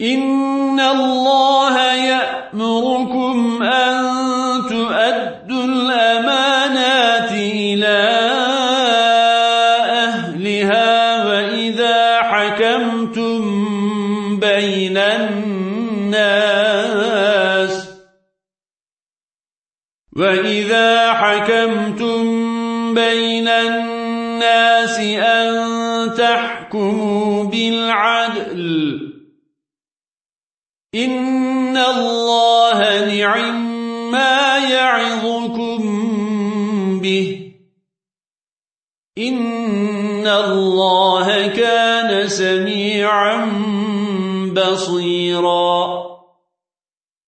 إن الله يأمركم أن تؤدوا الأمانات إلى أهلها وإذا حكمتم بين الناس وإذا حكمتم بين الناس أن تحكموا بالعدل إن الله نعم ما يعظكم به إن الله كان سميعا بصيرا